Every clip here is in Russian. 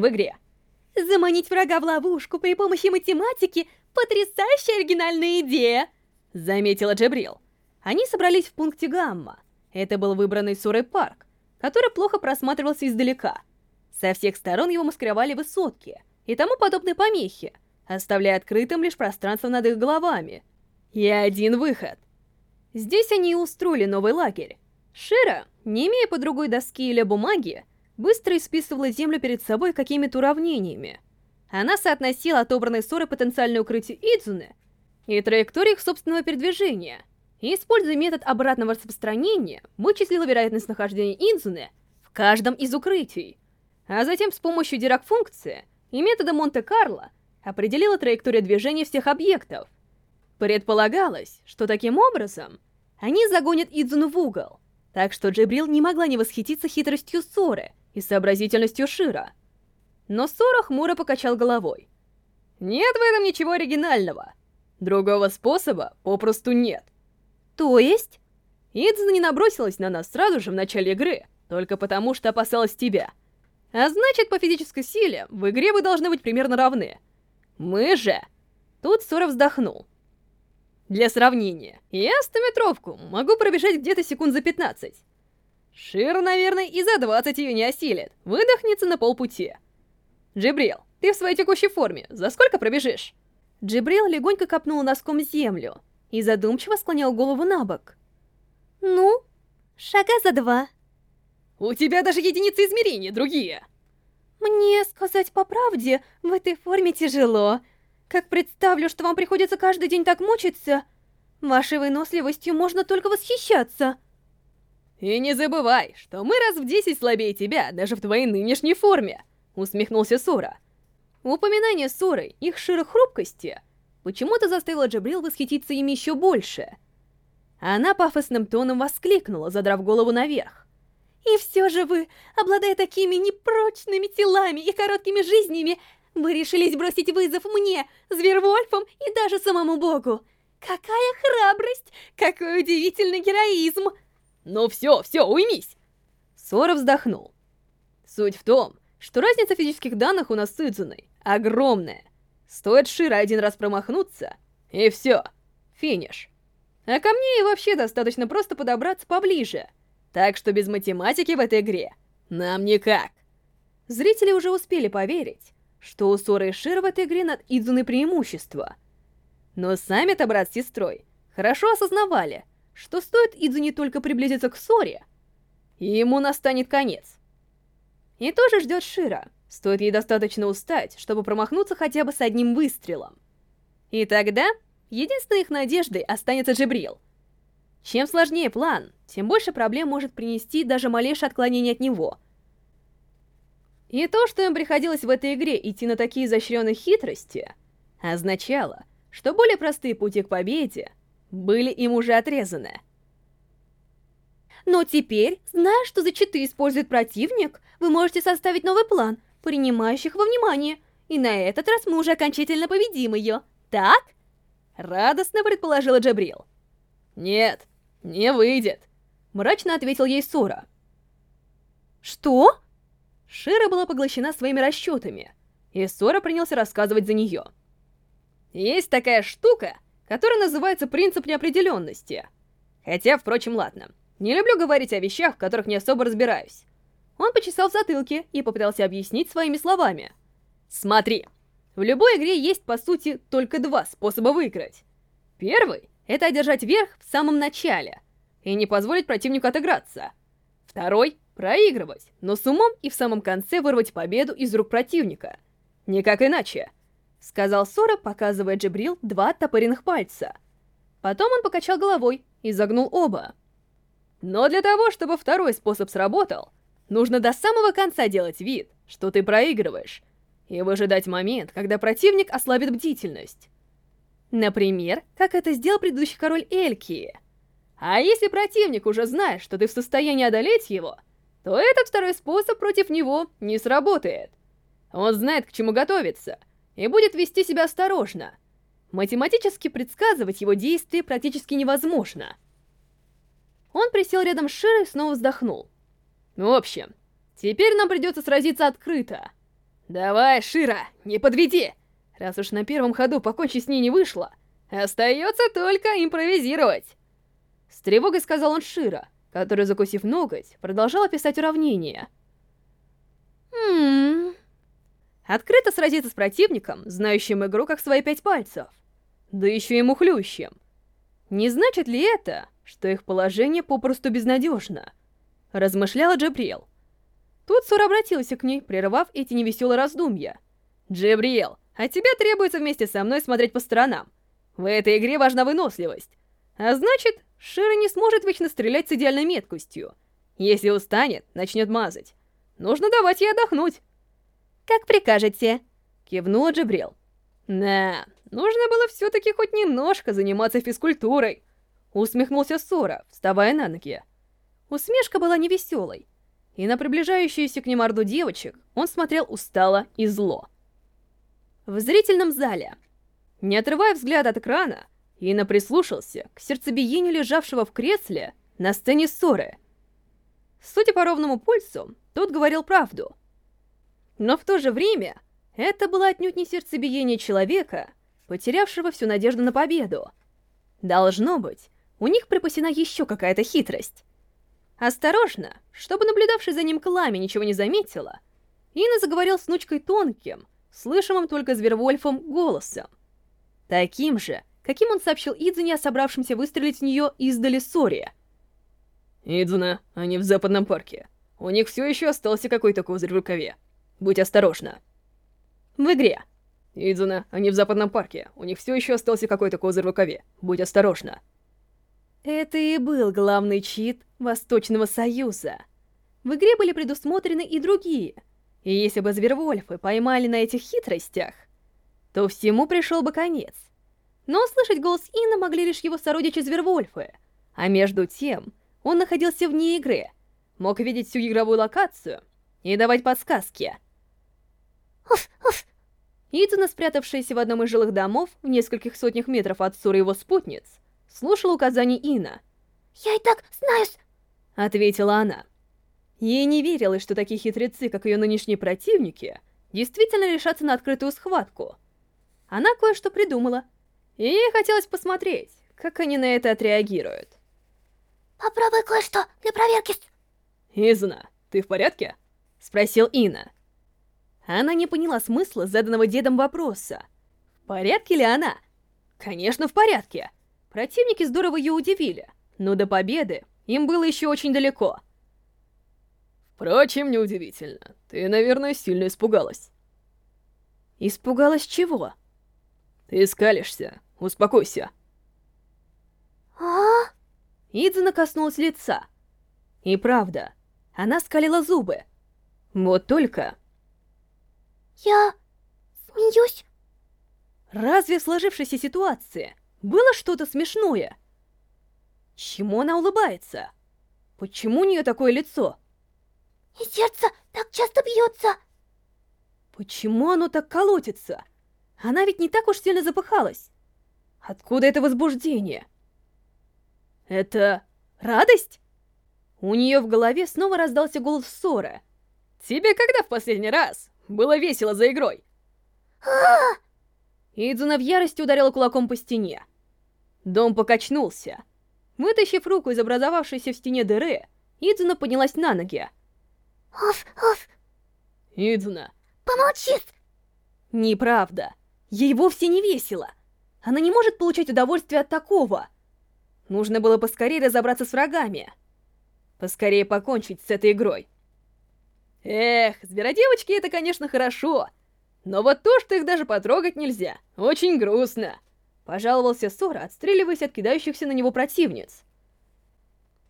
в игре. Заманить врага в ловушку при помощи математики — потрясающая оригинальная идея! Заметила Джабрил. Они собрались в пункте Гамма. Это был выбранный Сурой парк, который плохо просматривался издалека. Со всех сторон его маскировали высотки и тому подобные помехи, оставляя открытым лишь пространство над их головами. И один выход. Здесь они и устроили новый лагерь. Шира, не имея по другой доски или бумаги, быстро исписывала землю перед собой какими-то уравнениями. Она соотносила отобранные ссоры потенциальное укрытие Идзуны и траектории их собственного передвижения, используя метод обратного распространения, вычислила вероятность нахождения Идзуны в каждом из укрытий, а затем с помощью дирак-функции и метода Монте-Карло определила траекторию движения всех объектов. Предполагалось, что таким образом они загонят Идзуну в угол, так что Джибрил не могла не восхититься хитростью Соры и сообразительностью Шира. Но Сора хмуро покачал головой. «Нет в этом ничего оригинального. Другого способа попросту нет». «То есть?» Идзуна не набросилась на нас сразу же в начале игры, только потому что опасалась тебя. А значит, по физической силе в игре вы должны быть примерно равны. Мы же... Тут Сора вздохнул. Для сравнения, я стометровку могу пробежать где-то секунд за 15. Шир, наверное, и за 20 ее не осилит, выдохнется на полпути. Джибрил, ты в своей текущей форме, за сколько пробежишь? Джибрил легонько копнул носком землю и задумчиво склонял голову на бок. Ну, шага за два. У тебя даже единицы измерения другие. Мне, сказать по правде, в этой форме тяжело. Как представлю, что вам приходится каждый день так мучиться, вашей выносливостью можно только восхищаться. И не забывай, что мы раз в десять слабее тебя, даже в твоей нынешней форме, усмехнулся Сора. Упоминание Соры, их широй хрупкости, почему-то заставило Джабрил восхититься ими еще больше. Она пафосным тоном воскликнула, задрав голову наверх. И все же вы, обладая такими непрочными телами и короткими жизнями, вы решились бросить вызов мне, Звервольфам и даже самому Богу. Какая храбрость! Какой удивительный героизм! Ну все, все, уймись! Сора вздохнул. Суть в том, что разница физических данных у нас с Идзуной огромная. Стоит Шира один раз промахнуться, и все, финиш. А ко мне и вообще достаточно просто подобраться поближе. Так что без математики в этой игре нам никак. Зрители уже успели поверить, что у Соры и Шира в этой игре над Идзуной преимущество. Но сами-то брат с сестрой хорошо осознавали, что стоит Идзуне только приблизиться к Соре, и ему настанет конец. И тоже ждет Шира, стоит ей достаточно устать, чтобы промахнуться хотя бы с одним выстрелом. И тогда единственной их надеждой останется Джибрил. Чем сложнее план, тем больше проблем может принести даже малейшее отклонение от него — и то, что им приходилось в этой игре идти на такие изощренные хитрости, означало, что более простые пути к победе были им уже отрезаны. Но теперь, зная, что за читы использует противник, вы можете составить новый план, принимающих во внимание, и на этот раз мы уже окончательно победим ее, так? Радостно предположила Джабрил. Нет, не выйдет, мрачно ответил ей Сора. Что? Шира была поглощена своими расчетами, и Сора принялся рассказывать за нее. Есть такая штука, которая называется принцип неопределенности. Хотя, впрочем, ладно. Не люблю говорить о вещах, в которых не особо разбираюсь. Он почесал в затылке и попытался объяснить своими словами. Смотри, в любой игре есть, по сути, только два способа выиграть. Первый — это одержать верх в самом начале и не позволить противнику отыграться. Второй Проигрывать, но с умом и в самом конце вырвать победу из рук противника. Никак иначе, сказал Сора, показывая Джибрил два топыренных пальца. Потом он покачал головой и загнул оба. Но для того, чтобы второй способ сработал, нужно до самого конца делать вид, что ты проигрываешь, и выжидать момент, когда противник ослабит бдительность. Например, как это сделал предыдущий король Элькии. А если противник уже знает, что ты в состоянии одолеть его, то этот второй способ против него не сработает. Он знает, к чему готовиться, и будет вести себя осторожно. Математически предсказывать его действия практически невозможно. Он присел рядом с Широй и снова вздохнул. В общем, теперь нам придется сразиться открыто. Давай, Шира, не подведи! Раз уж на первом ходу покончить с ней не вышло, остается только импровизировать. С тревогой сказал он Шира, который, закусив ноготь, продолжала писать уравнение. Хм... Открыто сразиться с противником, знающим игру как свои пять пальцев. Да еще и мухлющим. Не значит ли это, что их положение попросту безнадежно? Размышляла Джабриэл. Тут Сур обратился к ней, прервав эти невеселые раздумья. «Джабриэл, от тебя требуется вместе со мной смотреть по сторонам. В этой игре важна выносливость. А значит, Шира не сможет вечно стрелять с идеальной меткостью. Если устанет, начнет мазать. Нужно давать ей отдохнуть. «Как прикажете», — кивнула Джабрел. «Да, нужно было все-таки хоть немножко заниматься физкультурой», — усмехнулся Сора, вставая на ноги. Усмешка была невеселой, и на приближающуюся к ним орду девочек он смотрел устало и зло. В зрительном зале, не отрывая взгляд от экрана, Ина прислушался к сердцебиению лежавшего в кресле на сцене ссоры. Судя по ровному пульсу, тот говорил правду — но в то же время это было отнюдь не сердцебиение человека, потерявшего всю надежду на победу. Должно быть, у них припасена еще какая-то хитрость. Осторожно, чтобы наблюдавший за ним Клами ничего не заметила, Инна заговорил с внучкой тонким, слышимым только Звервольфом голосом. Таким же, каким он сообщил Идзуне о собравшемся выстрелить в нее издали Сори. «Идзуна, они в западном парке. У них все еще остался какой-то козырь в рукаве. Будь осторожна. В игре. Идзуна, они в западном парке. У них все еще остался какой-то козырь в рукаве. Будь осторожна. Это и был главный чит Восточного Союза. В игре были предусмотрены и другие. И если бы Звервольфы поймали на этих хитростях, то всему пришел бы конец. Но услышать голос Инна могли лишь его сородичи Звервольфы. А между тем, он находился вне игры, мог видеть всю игровую локацию и давать подсказки. Итана, спрятавшаяся в одном из жилых домов в нескольких сотнях метров от Суры его спутниц, слушала указания Ина. «Я и так знаю ответила она. Ей не верилось, что такие хитрецы, как ее нынешние противники, действительно решатся на открытую схватку. Она кое-что придумала, и ей хотелось посмотреть, как они на это отреагируют. «Попробуй кое-что для проверки». «Изна, ты в порядке?» — спросил Ина. Она не поняла смысла заданного дедом вопроса. В порядке ли она? Конечно, в порядке. Противники здорово ее удивили, но до победы им было еще очень далеко. Впрочем, неудивительно. Ты, наверное, сильно испугалась. Испугалась чего? Ты скалишься. Успокойся. А? Идзуна коснулась лица. И правда, она скалила зубы. Вот только я... смеюсь. Разве в сложившейся ситуации было что-то смешное? Чему она улыбается? Почему у нее такое лицо? И сердце так часто бьется. Почему оно так колотится? Она ведь не так уж сильно запыхалась. Откуда это возбуждение? Это радость? У нее в голове снова раздался голос Сора. «Тебе когда в последний раз было весело за игрой. Идзуна в ярости ударила кулаком по стене. Дом покачнулся. Вытащив руку из образовавшейся в стене дыры, Идзуна поднялась на ноги. Оф, оф. Идзуна. Помолчи. Неправда. Ей вовсе не весело. Она не может получать удовольствие от такого. Нужно было поскорее разобраться с врагами. Поскорее покончить с этой игрой. Эх, зверодевочки это, конечно, хорошо. Но вот то, что их даже потрогать нельзя, очень грустно. Пожаловался Сора, отстреливаясь от кидающихся на него противниц.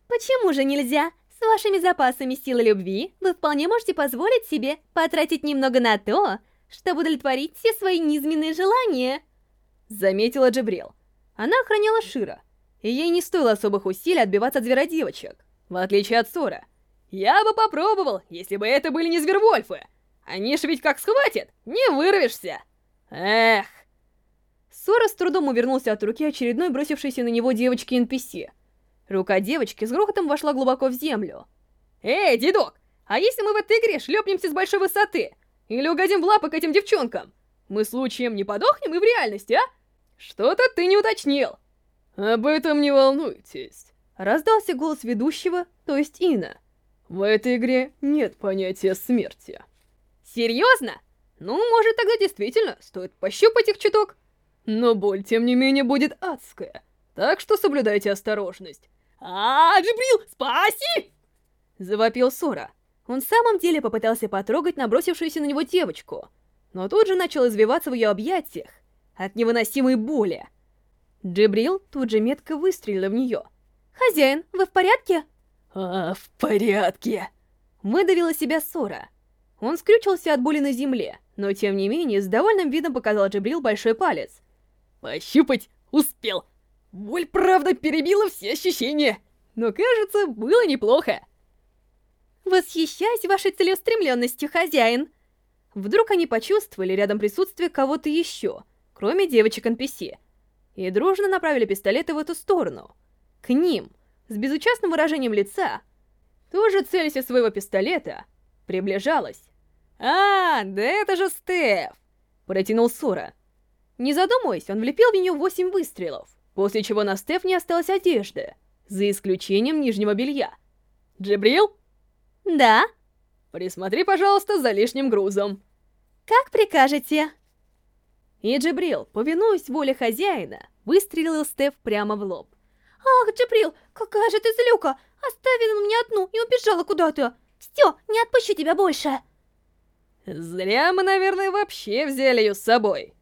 Почему же нельзя? С вашими запасами силы любви вы вполне можете позволить себе потратить немного на то, чтобы удовлетворить все свои низменные желания. Заметила Джебрил. Она охраняла Шира, и ей не стоило особых усилий отбиваться от зверодевочек, в отличие от Сора. Я бы попробовал, если бы это были не звервольфы. Они ж ведь как схватят, не вырвешься. Эх. Сора с трудом увернулся от руки очередной бросившейся на него девочки NPC. Рука девочки с грохотом вошла глубоко в землю. Эй, дедок, а если мы в этой игре шлепнемся с большой высоты? Или угодим в лапы к этим девчонкам? Мы случаем не подохнем и в реальности, а? Что-то ты не уточнил. Об этом не волнуйтесь. Раздался голос ведущего, то есть Ина. В этой игре нет понятия смерти. Серьезно? Ну, может, тогда действительно стоит пощупать их чуток. Но боль, тем не менее, будет адская. Так что соблюдайте осторожность. а, -а, -а Джибрил, спаси! Завопил Сора. Он в самом деле попытался потрогать набросившуюся на него девочку, но тут же начал извиваться в ее объятиях от невыносимой боли. Джибрил тут же метко выстрелил в нее. «Хозяин, вы в порядке?» «А, в порядке!» Выдавила себя Сора. Он скрючился от боли на земле, но тем не менее с довольным видом показал Джибрил большой палец. «Пощупать успел! Боль, правда, перебила все ощущения, но, кажется, было неплохо!» «Восхищаюсь вашей целеустремленностью, хозяин!» Вдруг они почувствовали рядом присутствие кого-то еще, кроме девочек NPC, и дружно направили пистолеты в эту сторону. К ним, с безучастным выражением лица, тоже целясь из своего пистолета, приближалась. «А, да это же Стеф!» — протянул Сора. Не задумываясь, он влепил в нее восемь выстрелов, после чего на Стеф не осталось одежды, за исключением нижнего белья. «Джибрил?» «Да?» «Присмотри, пожалуйста, за лишним грузом». «Как прикажете». И Джибрил, повинуясь воле хозяина, выстрелил Стеф прямо в лоб. «Ах, Джибрил, какая же ты злюка! Оставила меня одну и убежала куда-то! Все, не отпущу тебя больше!» «Зря мы, наверное, вообще взяли ее с собой!»